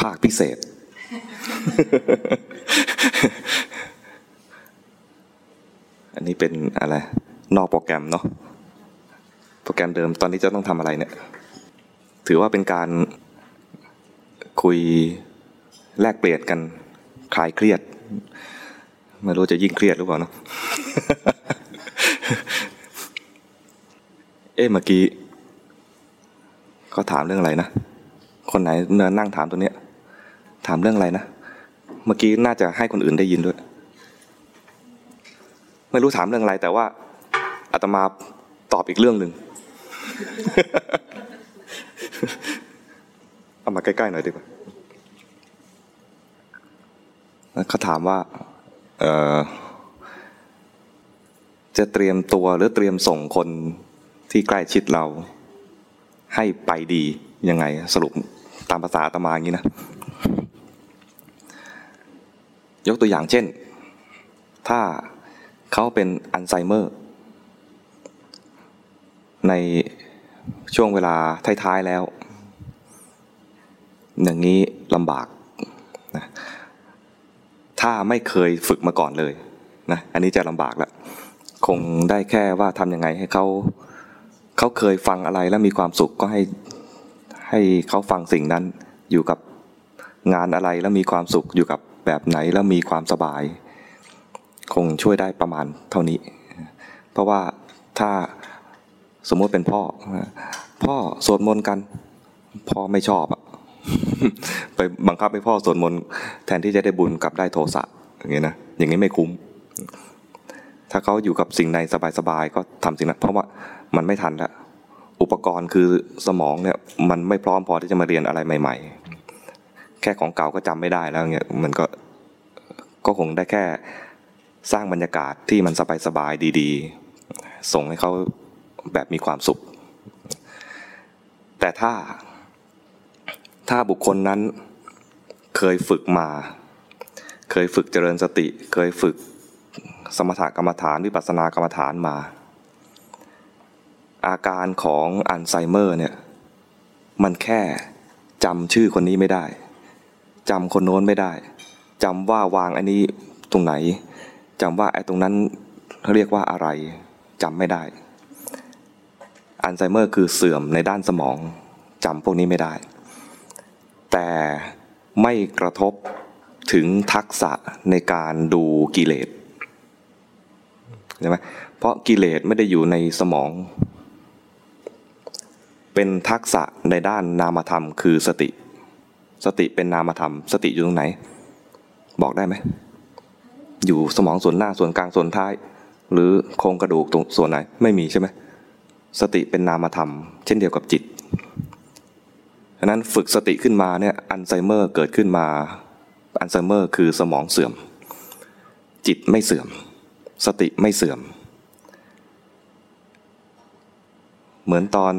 ภาคพิเศษ อันนี้เป็นอะไร นอกโปรแกรมเนาะ โปรแกรมเดิมตอนนี้จะต้องทำอะไรเนี่ย ถือว่าเป็นการคุยแลกเปลี่ยนกันคลายเครียด ไม่รู้จะยิ่งเครียดหรือเปล่าเนาะ เอ๊ะเมื่อกี้ก็ถามเรื่องอะไรนะ คนไหนเนินนั่งถามตัวเนี้ย ถามเรื่องอะไรนะ เมื่อกี้น่าจะให้คนอื่นได้ยินด้วย ไม่รู้ถามเรื่องอะไร แต่ว่าอาตมาตอบอีกเรื่องหนึ่งเอามาใกล้ๆหน่อยดีกว่าเขาถามว่าเออจะเตรียมตัวหรือเตรียมส่งคนที่ใกล้ชิดเรา ให้ไปดียังไงสรุป ตามภาษาอาตมาอย่างนี้นะ ยกตัวอย่างเช่น ถ้าเขาเป็นอัลไซเมอร์ ในช่วงเวลาท้ายๆแล้ว อย่างนี้ลำบากนะถ้าไม่เคยฝึกมาก่อนเลยนะอันนี้จะลำบากแล้วคงได้แค่ว่าทำยังไงให้เขาเขาเคยฟังอะไรแล้วมีความสุขก็ให้ ให้เขาฟังสิ่งนั้นอยู่กับงานอะไรแล้วมีความสุขอยู่กับแบบไหนแล้วมีความสบาย คงช่วยได้ประมาณเท่านี้ เพราะว่าถ้าสมมติเป็นพ่อ พ่อสวดมนต์กัน พ่อไม่ชอบอะไปบังคับให้พ่อสวดมนต์แทนที่จะได้บุญกลับได้โทสะอย่างนี้นะอย่างนี้ไม่คุ้ม ถ้าเขาอยู่กับสิ่งในสบายๆก็ทำสิ่งนั้นเพราะว่ามันไม่ทันแล้ว อุปกรณ์คือสมองเนี่ยมันไม่พร้อมพอที่จะมาเรียนอะไรใหม่ ๆ แค่ของเก่าก็จำไม่ได้แล้วเนี่ยมันก็ก็คงได้แค่สร้างบรรยากาศที่มันสบายๆดีๆ ส่งให้เขาแบบมีความสุข แต่ถ้าถ้าบุคคลนั้นเคยฝึกมา เคยฝึกเจริญสติ เคยฝึกสมถกรรมฐานวิปัสสนากรรมฐานมา อาการของอัลไซเมอร์เนี่ยมันแค่จำชื่อคนนี้ไม่ได้จำคนโน้นไม่ได้จำว่าวางอันนี้ตรงไหนจำว่าไอ้ตรงนั้นเรียกว่าอะไรจำไม่ได้ อัลไซเมอร์คือเสื่อมในด้านสมองจำพวกนี้ไม่ได้ แต่ไม่กระทบถึงทักษะในการดูกิเลสใช่ไหมเพราะกิเลสไม่ได้อยู่ในสมอง เป็นทักษะในด้านนามธรรม คือสติ สติเป็นนามธรรม สติอยู่ตรงไหน บอกได้ไหม อยู่สมองส่วนหน้าส่วนกลางส่วนท้าย หรือโครงกระดูกตรงส่วนไหน ไม่มีใช่ไหมสติเป็นนามธรรม เช่นเดียวกับจิตฉะนั้นฝึกสติขึ้นมาเนี่ยอัลไซเมอร์เกิดขึ้นมาอัลไซเมอร์คือสมองเสื่อม จิตไม่เสื่อม สติไม่เสื่อม เหมือนตอน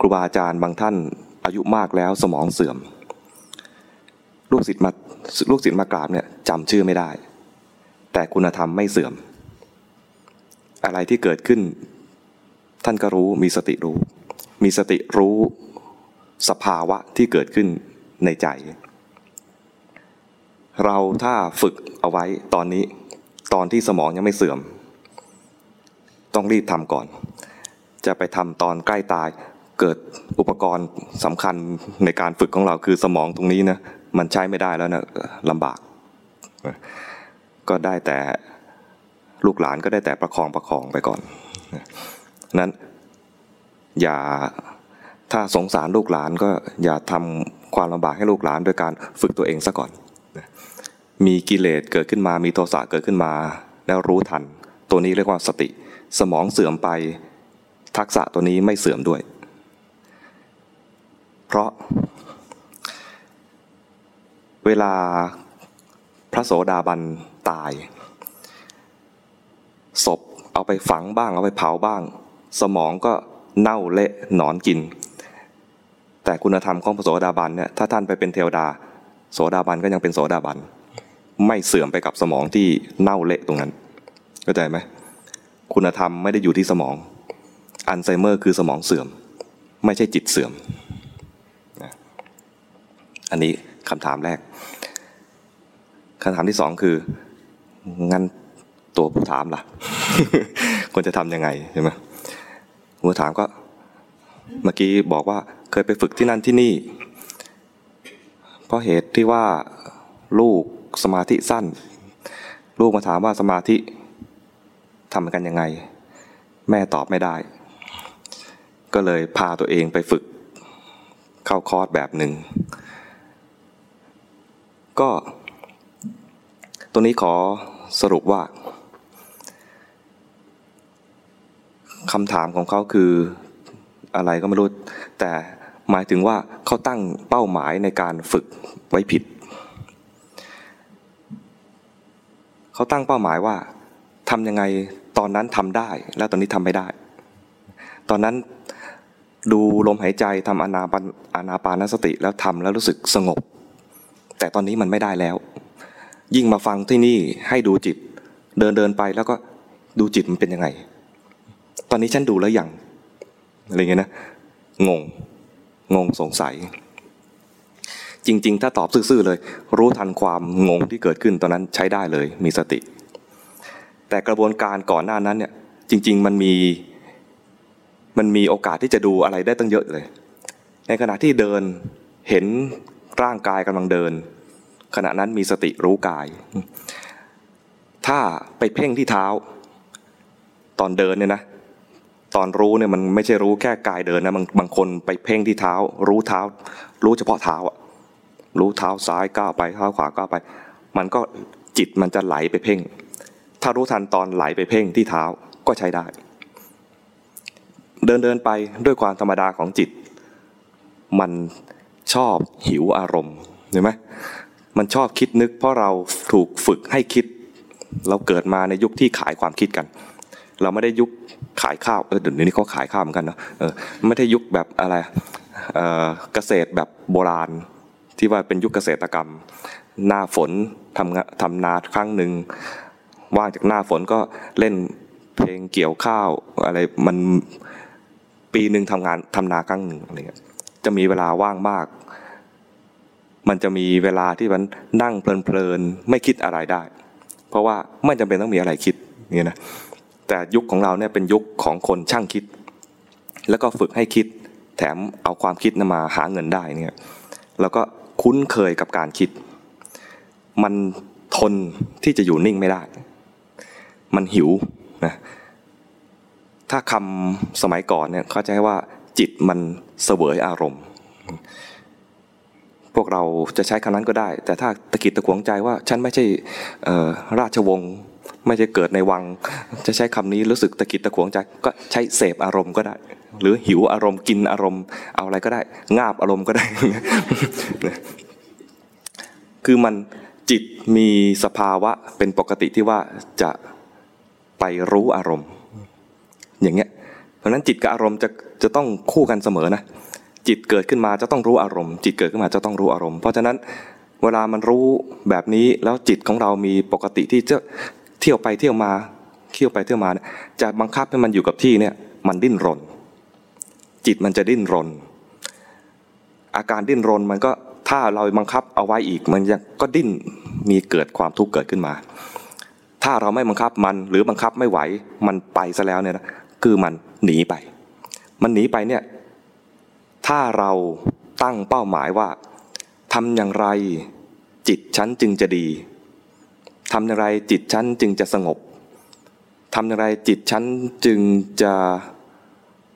ครูบาอาจารย์บางท่านอายุมากแล้วสมองเสื่อม ลูกศิษย์มาลูกศิษย์มากราบเนี่ยจำชื่อไม่ได้ แต่คุณธรรมไม่เสื่อม อะไรที่เกิดขึ้น ท่านก็รู้มีสติรู้ มีสติรู้สภาวะที่เกิดขึ้นในใจ เราถ้าฝึกเอาไว้ตอนนี้ ตอนที่สมองยังไม่เสื่อม ต้องรีบทำก่อน จะไปทำตอนใกล้ตาย เกิดอุปกรณ์สำคัญในการฝึกของเราคือสมองตรงนี้นะมันใช้ไม่ได้แล้วนะลำบาก ก็ได้แต่ลูกหลานก็ได้แต่ประคองประคองไปก่อนนั้นอย่าถ้าสงสารลูกหลานก็อย่าทำความลำบากให้ลูกหลานโดยการฝึกตัวเองซะก่อน มีกิเลสเกิดขึ้นมา มีโทสะเกิดขึ้นมา แล้วรู้ทัน ตัวนี้เรียกว่าสติ สมองเสื่อมไป ทักษะตัวนี้ไม่เสื่อมด้วย เพราะ เวลาพระโสดาบันตาย ศพเอาไปฝังบ้างเอาไปเผาบ้าง สมองก็เน่าเละหนอนกิน แต่คุณธรรมของพระโสดาบันเนี่ยถ้าท่านไปเป็นเทวดา โสดาบันก็ยังเป็นโสดาบัน ไม่เสื่อมไปกับสมองที่เน่าเละตรงนั้นเข้าใจไหมคุณธรรมไม่ได้อยู่ที่สมองอัลไซเมอร์คือสมองเสื่อม ไม่ใช่จิตเสื่อม อันนี้คำถามแรกคำถามที่สองคืองั้นตัวผู้ถามล่ะควรจะทำยังไงใช่ไหมผู้ถามก็เมื่อกี้บอกว่าเคยไปฝึกที่นั่นที่นี่ เพราะเหตุที่ว่าลูกสมาธิสั้น ลูกมาถามว่าสมาธิทำกันยังไง แม่ตอบไม่ได้ ก็เลยพาตัวเองไปฝึกเข้าคอร์สแบบหนึ่ง ก็ตัวนี้ขอสรุปว่าคำถามของเขาคืออะไรก็ไม่รู้ แต่หมายถึงว่าเขาตั้งเป้าหมายในการฝึกไว้ผิด เขาตั้งเป้าหมายว่าทำยังไงตอนนั้นทำได้ แล้วตอนนี้ทำไม่ได้ ตอนนั้นดูลมหายใจทำอนาปานอนาปานสติแล้วทำแล้วรู้สึกสงบ แต่ตอนนี้มันไม่ได้แล้ว ยิ่งมาฟังที่นี่ให้ดูจิต เดินเดินไปแล้วก็ดูจิตมันเป็นยังไง ตอนนี้ฉันดูแล้วยังอะไรเงี้ยนะงงงงสงสัย จริง ๆ ถ้าตอบซื่อๆเลย รู้ทันความงงที่เกิดขึ้นตอนนั้นใช้ได้เลย มีสติ แต่กระบวนการก่อนหน้านั้นเนี่ย จริง ๆ มันมีมันมีโอกาสที่จะดูอะไรได้ตั้งเยอะเลย ในขณะที่เดินเห็น ร่างกายกำลังเดิน ขณะนั้นมีสติรู้กาย ถ้าไปเพ่งที่เท้า ตอนเดินเนี่ยนะตอนรู้เนี่ยมันไม่ใช่รู้แค่กายเดินนะบางบางคนไปเพ่งที่เท้า รู้เท้า รู้เฉพาะเท้าอะรู้เท้าซ้ายก้าวไปเท้าขวาก้าวไป มันก็จิตมันจะไหลไปเพ่ง ถ้ารู้ทันตอนไหลไปเพ่งที่เท้าก็ใช้ได้ เดินเดินไปด้วยความธรรมดาของจิต มัน ชอบหิวอารมณ์เห็นไหมมันชอบคิดนึก เพราะเราถูกฝึกให้คิด เราเกิดมาในยุคที่ขายความคิดกัน เราไม่ได้ยุคขายข้าวเออเดี๋ยวนี้เขาขายข้าวเหมือนกันเนาะเออไม่ได้ยุคแบบอะไรเออเกษตรแบบโบราณ ที่ว่าเป็นยุคเกษตรกรรม หน้าฝนทำทำนาครั้งหนึ่งว่างจากหน้าฝนก็เล่นเพลงเกี่ยวข้าวอะไรมันปีหนึ่งทำงานทำนาครั้งหนึ่งอะไรเงี้ย จะมีเวลาว่างมาก มันจะมีเวลาที่มันนั่งเพลินๆไม่คิดอะไรได้ เพราะว่าไม่จำเป็นต้องมีอะไรคิดนี่นะแต่ยุคของเราเนี่ยเป็นยุคของคนช่างคิด แล้วก็ฝึกให้คิด แถมเอาความคิดนมาหาเงินได้เนี่ยแล้วก็คุ้นเคยกับการคิด มันทนที่จะอยู่นิ่งไม่ได้ มันหิวนะถ้าคำสมัยก่อนเนี่ยเขาจะให้ว่า จิตมันเสวยอารมณ์ พวกเราจะใช้คำนั้นก็ได้ แต่ถ้าตะกิดตะขวงใจว่าฉันไม่ใช่ราชวงศ์ไม่ใช่เกิดในวัง จะใช้คำนี้รู้สึกตะกิดตะขวงใจก็ใช้เสพอารมณ์ก็ได้ หรือหิวอารมณ์กินอารมณ์ เอาอะไรก็ได้ งาบอารมณ์ก็ได้ คือมันจิตมีสภาวะเป็นปกติที่ว่าจะไปรู้อารมณ์ อย่างเงี้ย เพราะนั้นจิตกับอารมณ์จะจะต้องคู่กันเสมอนะจิตเกิดขึ้นมาจะต้องรู้อารมณ์ จิตเกิดขึ้นมาจะต้องรู้อารมณ์ เพราะฉะนั้นเวลามันรู้แบบนี้แล้วจิตของเรามีปกติที่จะเที่ยวไปเที่ยวมาเที่ยวไปเที่ยวมาจะบังคับให้มันอยู่กับที่เนี่ยมันดิ้นรน จิตมันจะดิ้นรน อาการดิ้นรนมันก็ถ้าเราบังคับเอาไว้อีกมันยังก็ดิ้นมีเกิดความทุกข์เกิดขึ้นมา ถ้าเราไม่บังคับมันหรือบังคับไม่ไหวมันไปซะแล้วเนี่ยนะ คือมันหนีไป มันหนีไปเนี่ยถ้าเราตั้งเป้าหมายว่าทำอย่างไรจิตฉันจึงจะดีทำอย่างไรจิตฉันจึงจะสงบทำอย่างไรจิตฉันจึงจะ